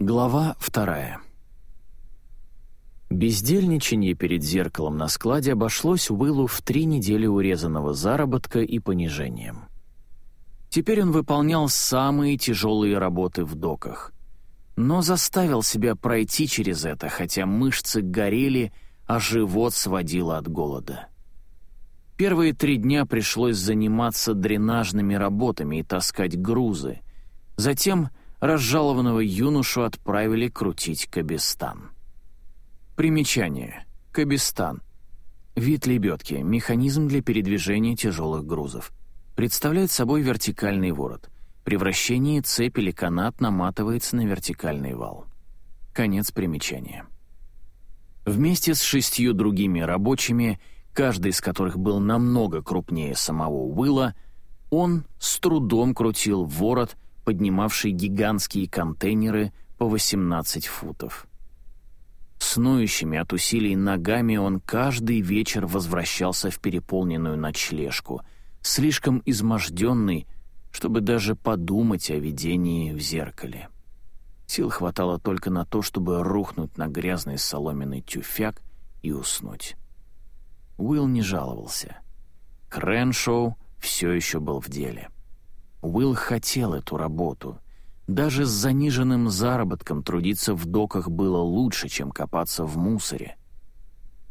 Глава вторая. Бездельничание перед зеркалом на складе обошлось Уиллу в три недели урезанного заработка и понижением. Теперь он выполнял самые тяжелые работы в доках, но заставил себя пройти через это, хотя мышцы горели, а живот сводило от голода. Первые три дня пришлось заниматься дренажными работами и таскать грузы. Затем разжалованного юношу отправили крутить Кабистан. Примечание. Кабистан. Вид лебедки, механизм для передвижения тяжелых грузов. Представляет собой вертикальный ворот. При вращении цепь или канат наматывается на вертикальный вал. Конец примечания. Вместе с шестью другими рабочими, каждый из которых был намного крупнее самого Уилла, он с трудом крутил ворот, поднимавший гигантские контейнеры по 18 футов. Снующими от усилий ногами он каждый вечер возвращался в переполненную ночлежку, слишком изможденный, чтобы даже подумать о видении в зеркале. Сил хватало только на то, чтобы рухнуть на грязный соломенный тюфяк и уснуть. Уилл не жаловался. Крэншоу все еще был в деле. Уилл хотел эту работу — даже с заниженным заработком трудиться в доках было лучше, чем копаться в мусоре.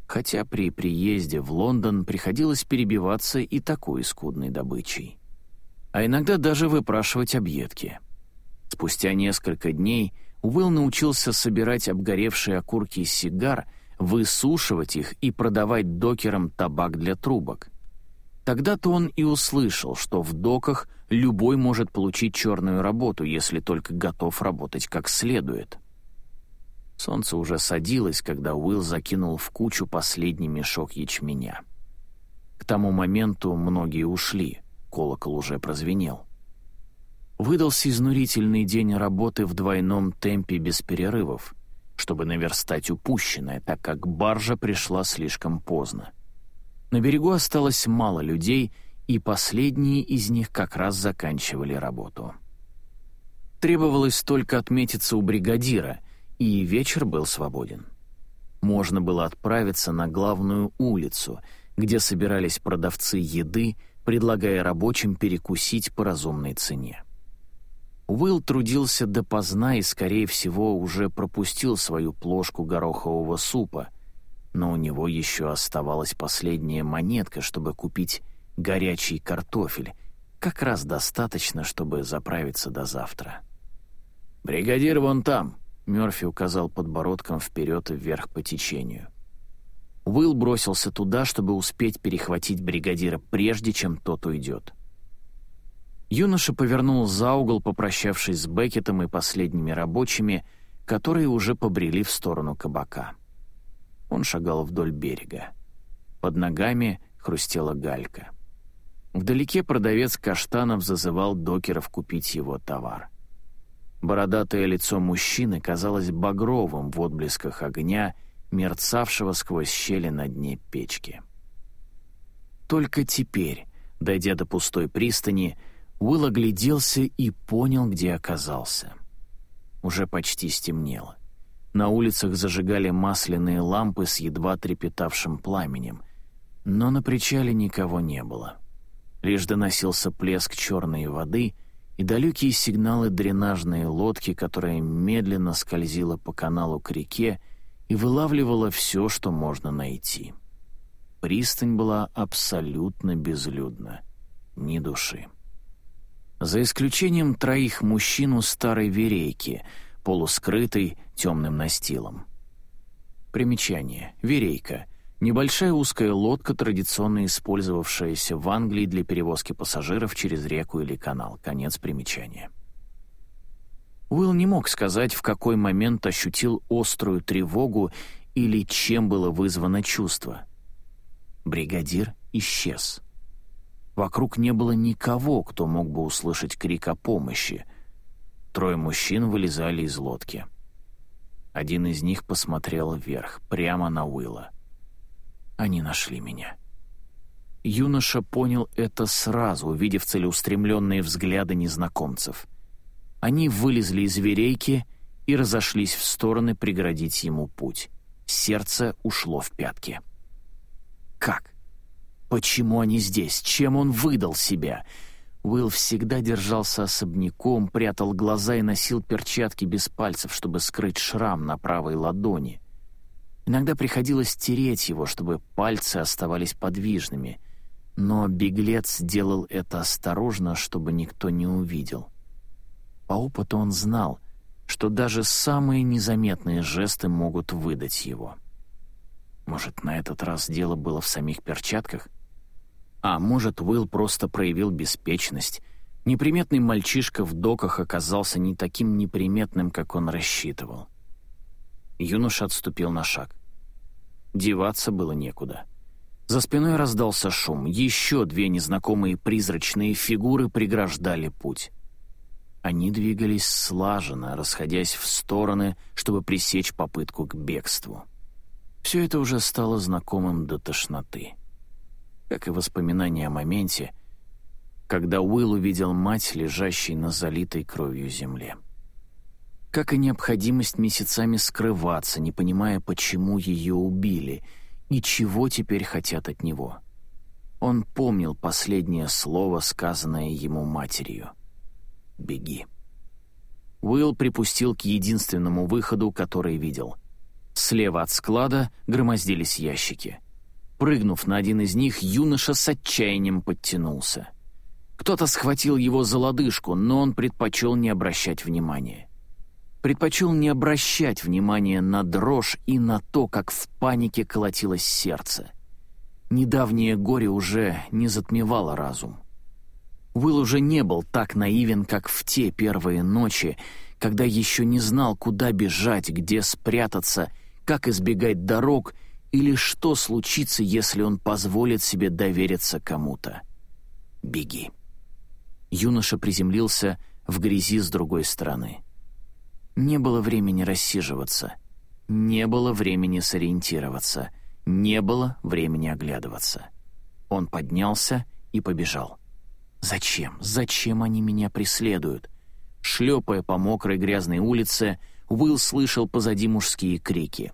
Хотя при приезде в Лондон приходилось перебиваться и такой скудной добычей. А иногда даже выпрашивать объедки. Спустя несколько дней Уилл научился собирать обгоревшие окурки сигар, высушивать их и продавать докерам табак для трубок — Тогда-то он и услышал, что в доках любой может получить черную работу, если только готов работать как следует. Солнце уже садилось, когда Уилл закинул в кучу последний мешок ячменя. К тому моменту многие ушли, колокол уже прозвенел. Выдался изнурительный день работы в двойном темпе без перерывов, чтобы наверстать упущенное, так как баржа пришла слишком поздно. На берегу осталось мало людей, и последние из них как раз заканчивали работу. Требовалось только отметиться у бригадира, и вечер был свободен. Можно было отправиться на главную улицу, где собирались продавцы еды, предлагая рабочим перекусить по разумной цене. Уилл трудился допоздна и, скорее всего, уже пропустил свою плошку горохового супа — но у него еще оставалась последняя монетка, чтобы купить горячий картофель, как раз достаточно, чтобы заправиться до завтра. «Бригадир вон там», — Мёрфи указал подбородком вперед и вверх по течению. Уилл бросился туда, чтобы успеть перехватить бригадира, прежде чем тот уйдет. Юноша повернул за угол, попрощавшись с Беккетом и последними рабочими, которые уже побрели в сторону кабака. Он шагал вдоль берега. Под ногами хрустела галька. Вдалеке продавец каштанов зазывал докеров купить его товар. Бородатое лицо мужчины казалось багровым в отблесках огня, мерцавшего сквозь щели на дне печки. Только теперь, дойдя до пустой пристани, Уилл огляделся и понял, где оказался. Уже почти стемнело. На улицах зажигали масляные лампы с едва трепетавшим пламенем, но на причале никого не было. Лишь доносился плеск черной воды и далекие сигналы дренажной лодки, которая медленно скользила по каналу к реке и вылавливала все, что можно найти. Пристань была абсолютно безлюдна, ни души. За исключением троих мужчин у старой верейки — полускрытый темным настилом. Примечание. Верейка. Небольшая узкая лодка, традиционно использовавшаяся в Англии для перевозки пассажиров через реку или канал. Конец примечания. Уилл не мог сказать, в какой момент ощутил острую тревогу или чем было вызвано чувство. Бригадир исчез. Вокруг не было никого, кто мог бы услышать крик о помощи — Трое мужчин вылезали из лодки. Один из них посмотрел вверх, прямо на Уилла. Они нашли меня. Юноша понял это сразу, увидев целеустремленные взгляды незнакомцев. Они вылезли из верейки и разошлись в стороны преградить ему путь. Сердце ушло в пятки. Как? Почему они здесь? Чем он выдал себя? Уилл всегда держался особняком, прятал глаза и носил перчатки без пальцев, чтобы скрыть шрам на правой ладони. Иногда приходилось тереть его, чтобы пальцы оставались подвижными, но беглец делал это осторожно, чтобы никто не увидел. По опыту он знал, что даже самые незаметные жесты могут выдать его. Может, на этот раз дело было в самих перчатках? А может, Уилл просто проявил беспечность. Неприметный мальчишка в доках оказался не таким неприметным, как он рассчитывал. Юноша отступил на шаг. Деваться было некуда. За спиной раздался шум. Еще две незнакомые призрачные фигуры преграждали путь. Они двигались слаженно, расходясь в стороны, чтобы пресечь попытку к бегству. Все это уже стало знакомым до тошноты. Как и воспоминания о моменте, когда Уилл увидел мать, лежащей на залитой кровью земле. Как и необходимость месяцами скрываться, не понимая, почему ее убили и чего теперь хотят от него. Он помнил последнее слово, сказанное ему матерью — беги». Уилл припустил к единственному выходу, который видел. Слева от склада громоздились ящики. Прыгнув на один из них, юноша с отчаянием подтянулся. Кто-то схватил его за лодыжку, но он предпочел не обращать внимания. Предпочел не обращать внимания на дрожь и на то, как в панике колотилось сердце. Недавнее горе уже не затмевало разум. Уилл уже не был так наивен, как в те первые ночи, когда еще не знал, куда бежать, где спрятаться, как избегать дорог или что случится, если он позволит себе довериться кому-то. «Беги». Юноша приземлился в грязи с другой стороны. Не было времени рассиживаться, не было времени сориентироваться, не было времени оглядываться. Он поднялся и побежал. Зачем? Зачем они меня преследуют? Шлепая по мокрой грязной улице, Уилл слышал позади мужские крики.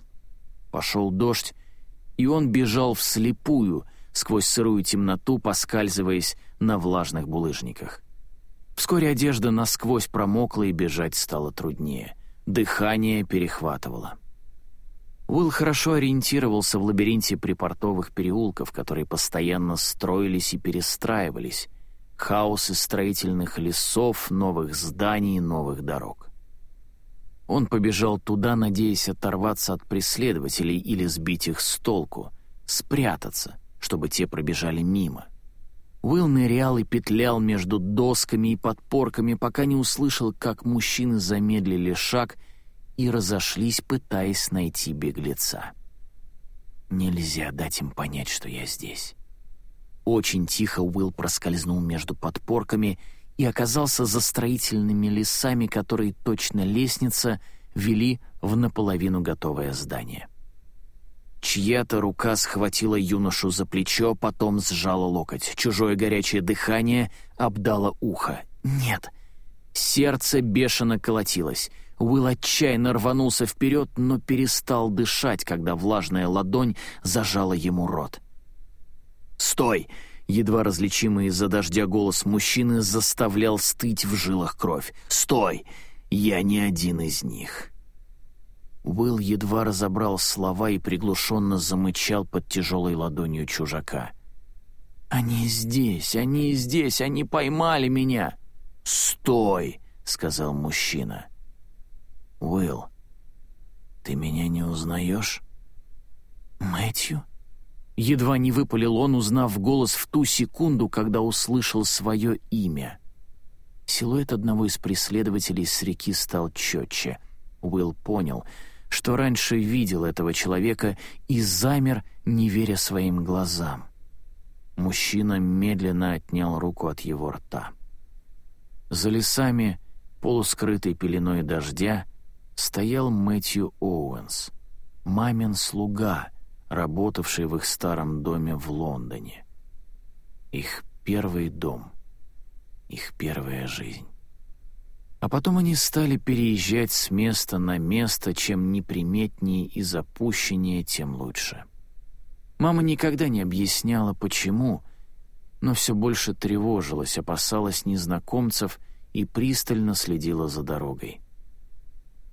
Пошел дождь, и он бежал вслепую, сквозь сырую темноту, поскальзываясь на влажных булыжниках. Вскоре одежда насквозь промокла, и бежать стало труднее. Дыхание перехватывало. Уилл хорошо ориентировался в лабиринте припортовых переулков, которые постоянно строились и перестраивались, хаос из строительных лесов, новых зданий, новых дорог. Он побежал туда, надеясь оторваться от преследователей или сбить их с толку, спрятаться, чтобы те пробежали мимо. Уилл нырял и петлял между досками и подпорками, пока не услышал, как мужчины замедлили шаг и разошлись, пытаясь найти беглеца. Нельзя дать им понять, что я здесь. Очень тихо Уилл проскользнул между подпорками и оказался за строительными лесами, которые точно лестница вели в наполовину готовое здание. Чья-то рука схватила юношу за плечо, потом сжала локоть. Чужое горячее дыхание обдало ухо. «Нет!» Сердце бешено колотилось. Уилл отчаянно рванулся вперед, но перестал дышать, когда влажная ладонь зажала ему рот. «Стой!» Едва различимый из-за дождя голос мужчины заставлял стыть в жилах кровь. «Стой! Я не один из них!» Уилл едва разобрал слова и приглушенно замычал под тяжелой ладонью чужака. «Они здесь! Они здесь! Они поймали меня!» «Стой!» — сказал мужчина. «Уилл, ты меня не узнаешь?» «Мэтью?» Едва не выпалил он, узнав голос в ту секунду, когда услышал свое имя. Силуэт одного из преследователей с реки стал четче. Уилл понял, что раньше видел этого человека и замер, не веря своим глазам. Мужчина медленно отнял руку от его рта. За лесами, полускрытой пеленой дождя, стоял Мэтью Оуэнс, мамин слуга — работавший в их старом доме в Лондоне. Их первый дом, их первая жизнь. А потом они стали переезжать с места на место, чем неприметнее и запущеннее, тем лучше. Мама никогда не объясняла, почему, но все больше тревожилась, опасалась незнакомцев и пристально следила за дорогой.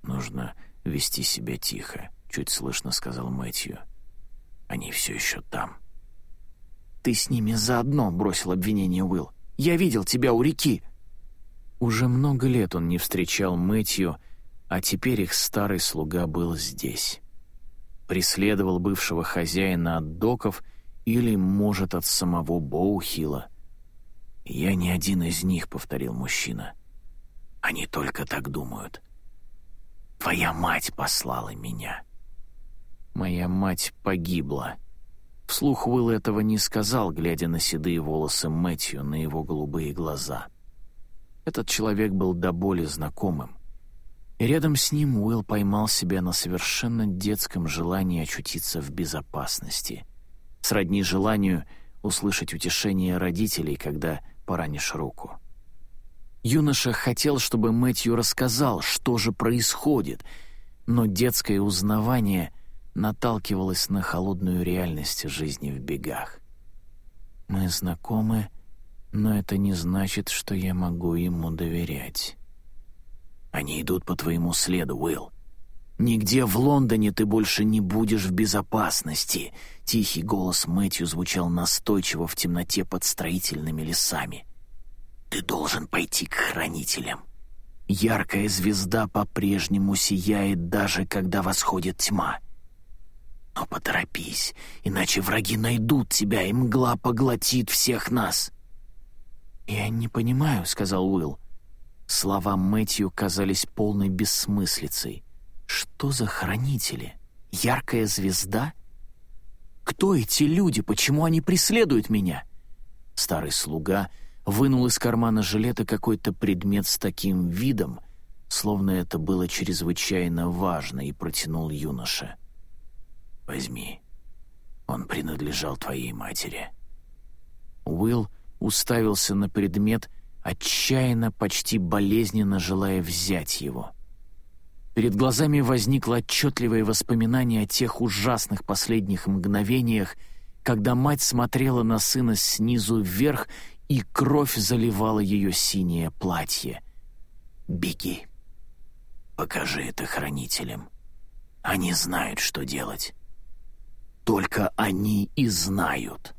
«Нужно вести себя тихо», — чуть слышно сказал Мэтью. «Они все еще там». «Ты с ними заодно», — бросил обвинение Уилл. «Я видел тебя у реки». Уже много лет он не встречал Мэтью, а теперь их старый слуга был здесь. Преследовал бывшего хозяина от доков или, может, от самого Боухила. «Я не один из них», — повторил мужчина. «Они только так думают. Твоя мать послала меня». «Моя мать погибла». Вслух Уилл этого не сказал, глядя на седые волосы Мэтью, на его голубые глаза. Этот человек был до боли знакомым. И рядом с ним Уилл поймал себя на совершенно детском желании очутиться в безопасности. Сродни желанию услышать утешение родителей, когда поранишь руку. Юноша хотел, чтобы Мэтью рассказал, что же происходит, но детское узнавание наталкивалось на холодную реальность жизни в бегах. «Мы знакомы, но это не значит, что я могу ему доверять». «Они идут по твоему следу, Уилл. Нигде в Лондоне ты больше не будешь в безопасности», — тихий голос Мэтью звучал настойчиво в темноте под строительными лесами. Ты должен пойти к хранителям. Яркая звезда по-прежнему сияет, даже когда восходит тьма. Но поторопись, иначе враги найдут тебя, и мгла поглотит всех нас. «Я не понимаю», — сказал Уилл. Слова Мэтью казались полной бессмыслицей. «Что за хранители? Яркая звезда? Кто эти люди? Почему они преследуют меня?» Старый слуга — вынул из кармана жилета какой-то предмет с таким видом, словно это было чрезвычайно важно, и протянул юноше. «Возьми. Он принадлежал твоей матери». Уилл уставился на предмет, отчаянно, почти болезненно желая взять его. Перед глазами возникло отчетливое воспоминание о тех ужасных последних мгновениях, когда мать смотрела на сына снизу вверх и кровь заливала ее синее платье. «Беги. Покажи это хранителям. Они знают, что делать. Только они и знают.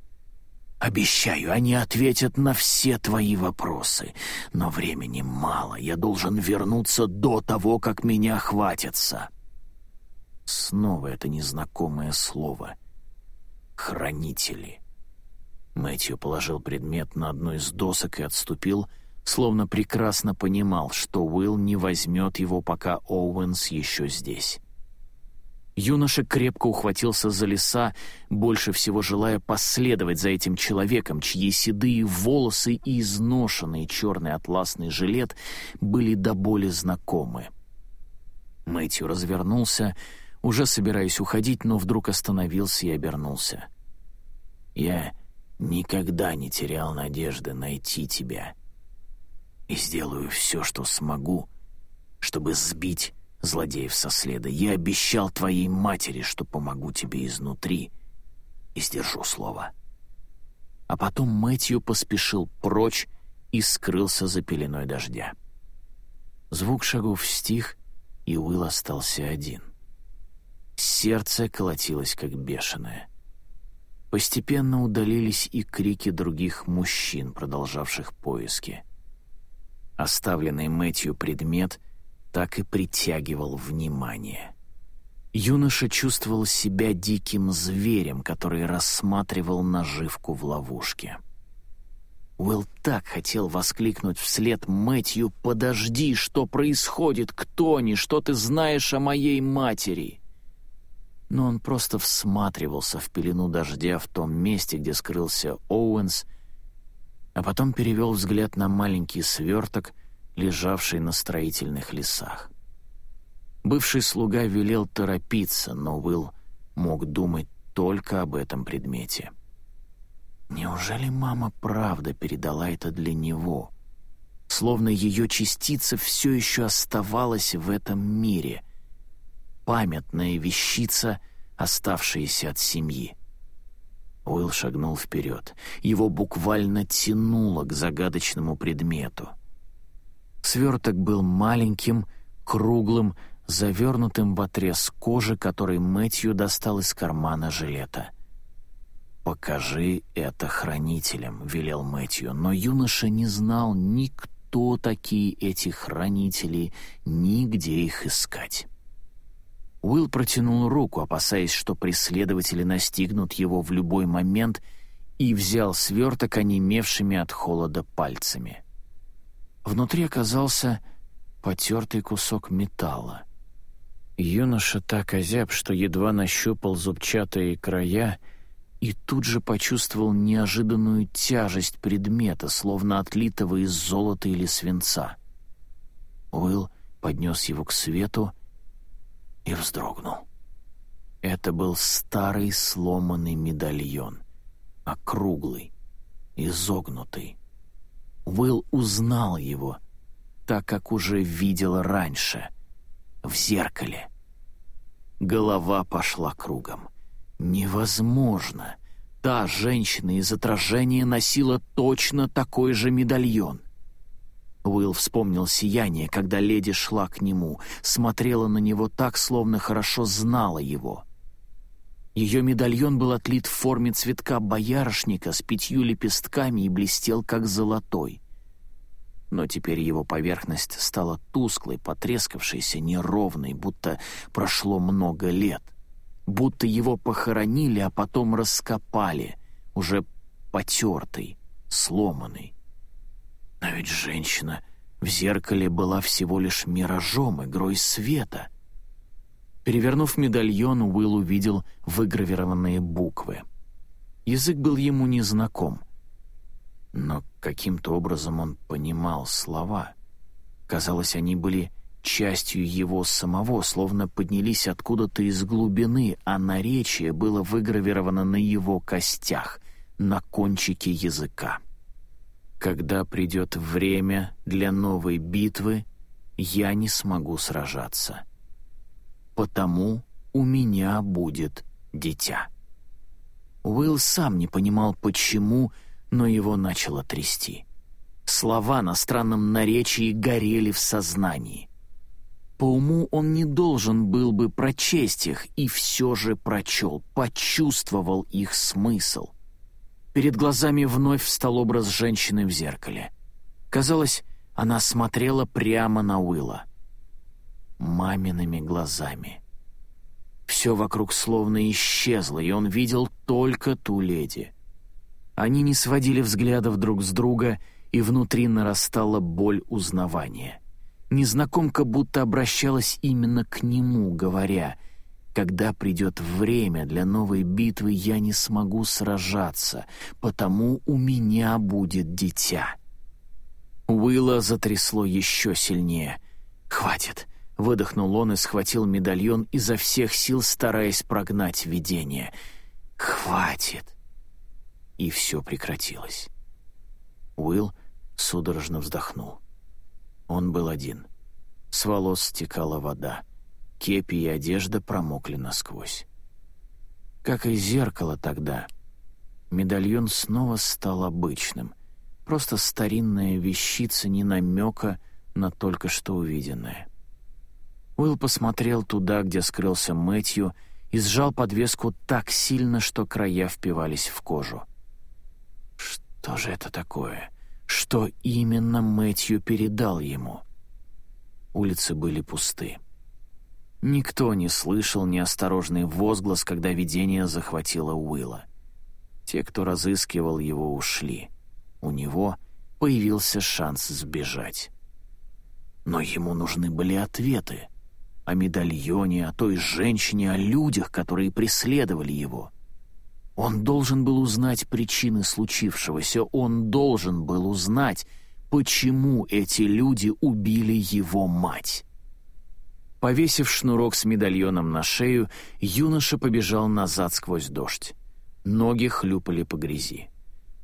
Обещаю, они ответят на все твои вопросы, но времени мало, я должен вернуться до того, как меня хватятся». Снова это незнакомое слово. «Хранители». Мэтью положил предмет на одну из досок и отступил, словно прекрасно понимал, что Уилл не возьмет его, пока Оуэнс еще здесь. Юноша крепко ухватился за леса, больше всего желая последовать за этим человеком, чьи седые волосы и изношенный черный атласный жилет были до боли знакомы. Мэтью развернулся, уже собираясь уходить, но вдруг остановился и обернулся. «Я никогда не терял надежды найти тебя. И сделаю все, что смогу, чтобы сбить злодеев со следа. Я обещал твоей матери, что помогу тебе изнутри, и сдержу слово». А потом Мэтью поспешил прочь и скрылся за пеленой дождя. Звук шагов стих, и Уилл остался один. Сердце колотилось, как бешеное — Постепенно удалились и крики других мужчин, продолжавших поиски. Оставленный Мэтью предмет так и притягивал внимание. Юноша чувствовал себя диким зверем, который рассматривал наживку в ловушке. Уилл так хотел воскликнуть вслед Мэтью «Подожди, что происходит? Кто они? Что ты знаешь о моей матери?» но он просто всматривался в пелену дождя в том месте, где скрылся Оуэнс, а потом перевел взгляд на маленький сверток, лежавший на строительных лесах. Бывший слуга велел торопиться, но Уилл мог думать только об этом предмете. Неужели мама правда передала это для него? словно ее частица все еще оставалась в этом мире. Памятная вещица, оставшаяся от семьи. Уилл шагнул вперед. Его буквально тянуло к загадочному предмету. Сверток был маленьким, круглым, завернутым в отрез кожи, который Мэтью достал из кармана жилета. «Покажи это хранителям», — велел Мэтью, но юноша не знал ни кто такие эти хранители, ни где их искать. Уилл протянул руку, опасаясь, что преследователи настигнут его в любой момент, и взял сверток онемевшими от холода пальцами. Внутри оказался потертый кусок металла. Юноша так озяб, что едва нащупал зубчатые края и тут же почувствовал неожиданную тяжесть предмета, словно отлитого из золота или свинца. Уилл поднес его к свету и вздрогнул. Это был старый сломанный медальон, округлый, изогнутый. Уилл узнал его, так как уже видел раньше, в зеркале. Голова пошла кругом. Невозможно! Та женщина из отражения носила точно такой же медальон. Уилл вспомнил сияние, когда леди шла к нему, смотрела на него так, словно хорошо знала его. Ее медальон был отлит в форме цветка боярышника с пятью лепестками и блестел, как золотой. Но теперь его поверхность стала тусклой, потрескавшейся, неровной, будто прошло много лет. Будто его похоронили, а потом раскопали, уже потертый, сломанный. Но ведь женщина в зеркале была всего лишь миражом, игрой света. Перевернув медальон, Уилл увидел выгравированные буквы. Язык был ему незнаком. Но каким-то образом он понимал слова. Казалось, они были частью его самого, словно поднялись откуда-то из глубины, а наречие было выгравировано на его костях, на кончике языка. Когда придет время для новой битвы, я не смогу сражаться. Потому у меня будет дитя. Уилл сам не понимал, почему, но его начало трясти. Слова на странном наречии горели в сознании. По уму он не должен был бы прочесть их, и все же прочел, почувствовал их смысл. Перед глазами вновь встал образ женщины в зеркале. Казалось, она смотрела прямо на Уилла. Мамиными глазами. Все вокруг словно исчезло, и он видел только ту леди. Они не сводили взглядов друг с друга, и внутри нарастала боль узнавания. Незнакомка будто обращалась именно к нему, говоря — когда придет время для новой битвы, я не смогу сражаться, потому у меня будет дитя». Уилла затрясло еще сильнее. «Хватит!» — выдохнул он и схватил медальон изо всех сил, стараясь прогнать видение. «Хватит!» И все прекратилось. Уилл судорожно вздохнул. Он был один. С волос стекала вода. Кепи и одежда промокли насквозь. Как и зеркало тогда, медальон снова стал обычным, просто старинная вещица, не намека на только что увиденное. Уилл посмотрел туда, где скрылся Мэтью, и сжал подвеску так сильно, что края впивались в кожу. Что же это такое? Что именно Мэтью передал ему? Улицы были пусты. Никто не слышал неосторожный возглас, когда видение захватило Уилла. Те, кто разыскивал его, ушли. У него появился шанс сбежать. Но ему нужны были ответы. О медальоне, о той женщине, о людях, которые преследовали его. Он должен был узнать причины случившегося, он должен был узнать, почему эти люди убили его мать. Повесив шнурок с медальоном на шею, юноша побежал назад сквозь дождь. Ноги хлюпали по грязи.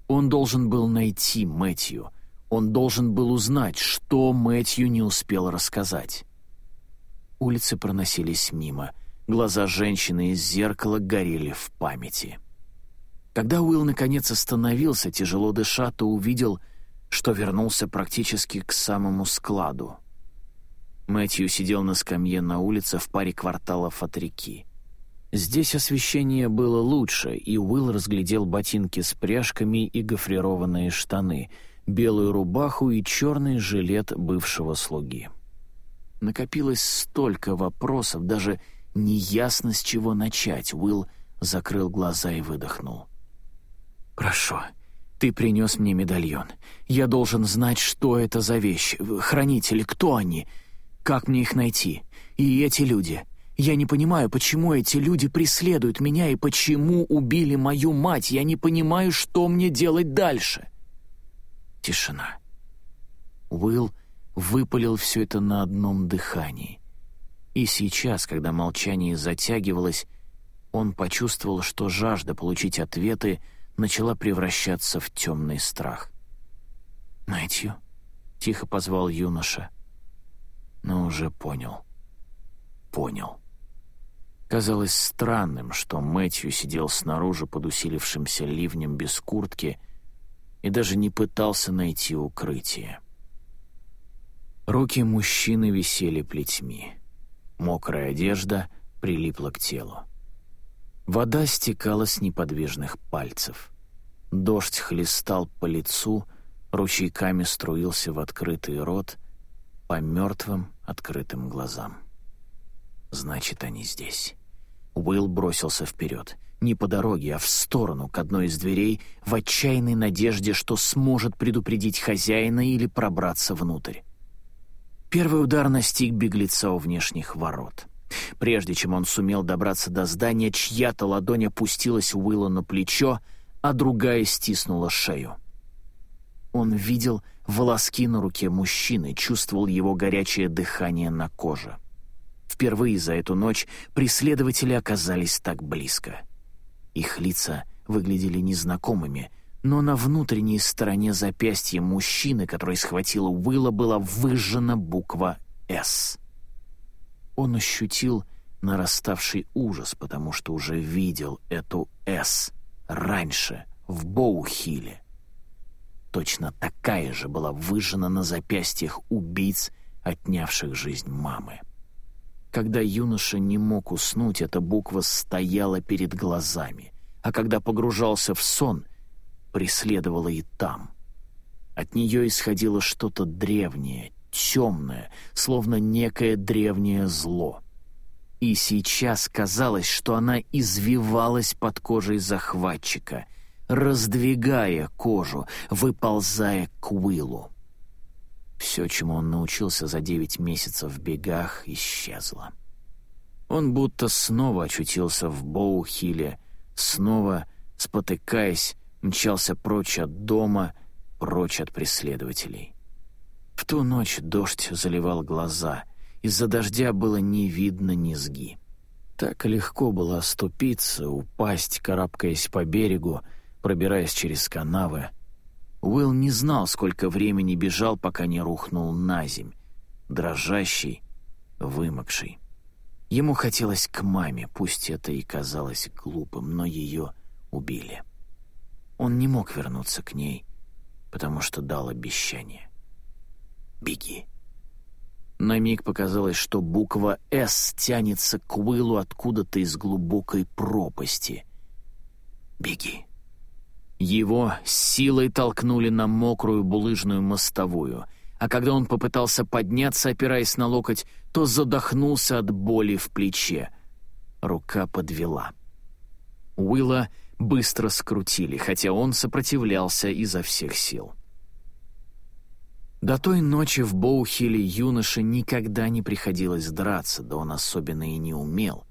Он должен был найти Мэтью, Он должен был узнать, что Мэтью не успел рассказать. Улицы проносились мимо. Глаза женщины из зеркала горели в памяти. Когда Уилл наконец остановился, тяжело дыша, то увидел, что вернулся практически к самому складу. Мэтью сидел на скамье на улице в паре кварталов от реки. Здесь освещение было лучше, и Уилл разглядел ботинки с пряжками и гофрированные штаны, белую рубаху и черный жилет бывшего слуги. Накопилось столько вопросов, даже неясно с чего начать. Уилл закрыл глаза и выдохнул. «Прошу, ты принес мне медальон. Я должен знать, что это за вещь. Хранители, кто они? Как мне их найти? И эти люди. Я не понимаю, почему эти люди преследуют меня и почему убили мою мать. Я не понимаю, что мне делать дальше». Тишина. Уилл выпалил все это на одном дыхании. И сейчас, когда молчание затягивалось, он почувствовал, что жажда получить ответы — начала превращаться в темный страх. «Мэтью?» — тихо позвал юноша. Но уже понял. Понял. Казалось странным, что Мэтью сидел снаружи под усилившимся ливнем без куртки и даже не пытался найти укрытие. Руки мужчины висели плетьми. Мокрая одежда прилипла к телу. Вода стекала с неподвижных пальцев. Дождь хлестал по лицу, ручейками струился в открытый рот, по мертвым открытым глазам. Значит, они здесь. Уилл бросился вперед. Не по дороге, а в сторону, к одной из дверей, в отчаянной надежде, что сможет предупредить хозяина или пробраться внутрь. Первый удар настиг беглеца у внешних ворот. Прежде чем он сумел добраться до здания, чья-то ладонь опустилась Уилла на плечо, а другая стиснула шею. Он видел волоски на руке мужчины, чувствовал его горячее дыхание на коже. Впервые за эту ночь преследователи оказались так близко. Их лица выглядели незнакомыми, но на внутренней стороне запястья мужчины, который схватил Уилла, была выжжена буква «С». Он ощутил нараставший ужас, потому что уже видел эту «С» раньше, в Боухиле. Точно такая же была выжжена на запястьях убийц, отнявших жизнь мамы. Когда юноша не мог уснуть, эта буква стояла перед глазами, а когда погружался в сон, преследовала и там. От нее исходило что-то древнее, темное, словно некое древнее зло. И сейчас казалось, что она извивалась под кожей захватчика, раздвигая кожу, выползая к Уиллу. Все, чему он научился за девять месяцев в бегах, исчезло. Он будто снова очутился в Боухиле, снова, спотыкаясь, мчался прочь от дома, прочь от преследователей. В ту ночь дождь заливал глаза, из-за дождя было не видно низги. Так легко было оступиться, упасть, карабкаясь по берегу, пробираясь через канавы. Уилл не знал, сколько времени бежал, пока не рухнул на земь, дрожащий, вымокший. Ему хотелось к маме, пусть это и казалось глупым, но ее убили. Он не мог вернуться к ней, потому что дал обещание беги». На миг показалось, что буква «С» тянется к Уиллу откуда-то из глубокой пропасти. «Беги». Его силой толкнули на мокрую булыжную мостовую, а когда он попытался подняться, опираясь на локоть, то задохнулся от боли в плече. Рука подвела. Уилла быстро скрутили, хотя он сопротивлялся изо всех сил. До той ночи в Боухиле юноше никогда не приходилось драться, да он особенно и не умел.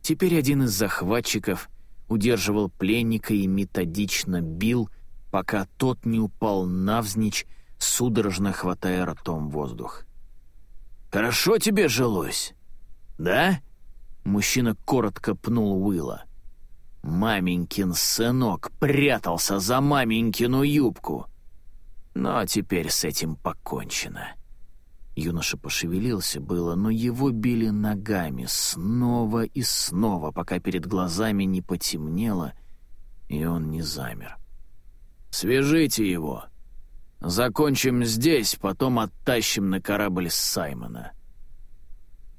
Теперь один из захватчиков удерживал пленника и методично бил, пока тот не упал навзничь, судорожно хватая ртом воздух. «Хорошо тебе жилось, да?» Мужчина коротко пнул Уилла. «Маменькин сынок прятался за маменькину юбку!» Но теперь с этим покончено». Юноша пошевелился было, но его били ногами снова и снова, пока перед глазами не потемнело, и он не замер. «Свяжите его. Закончим здесь, потом оттащим на корабль Саймона».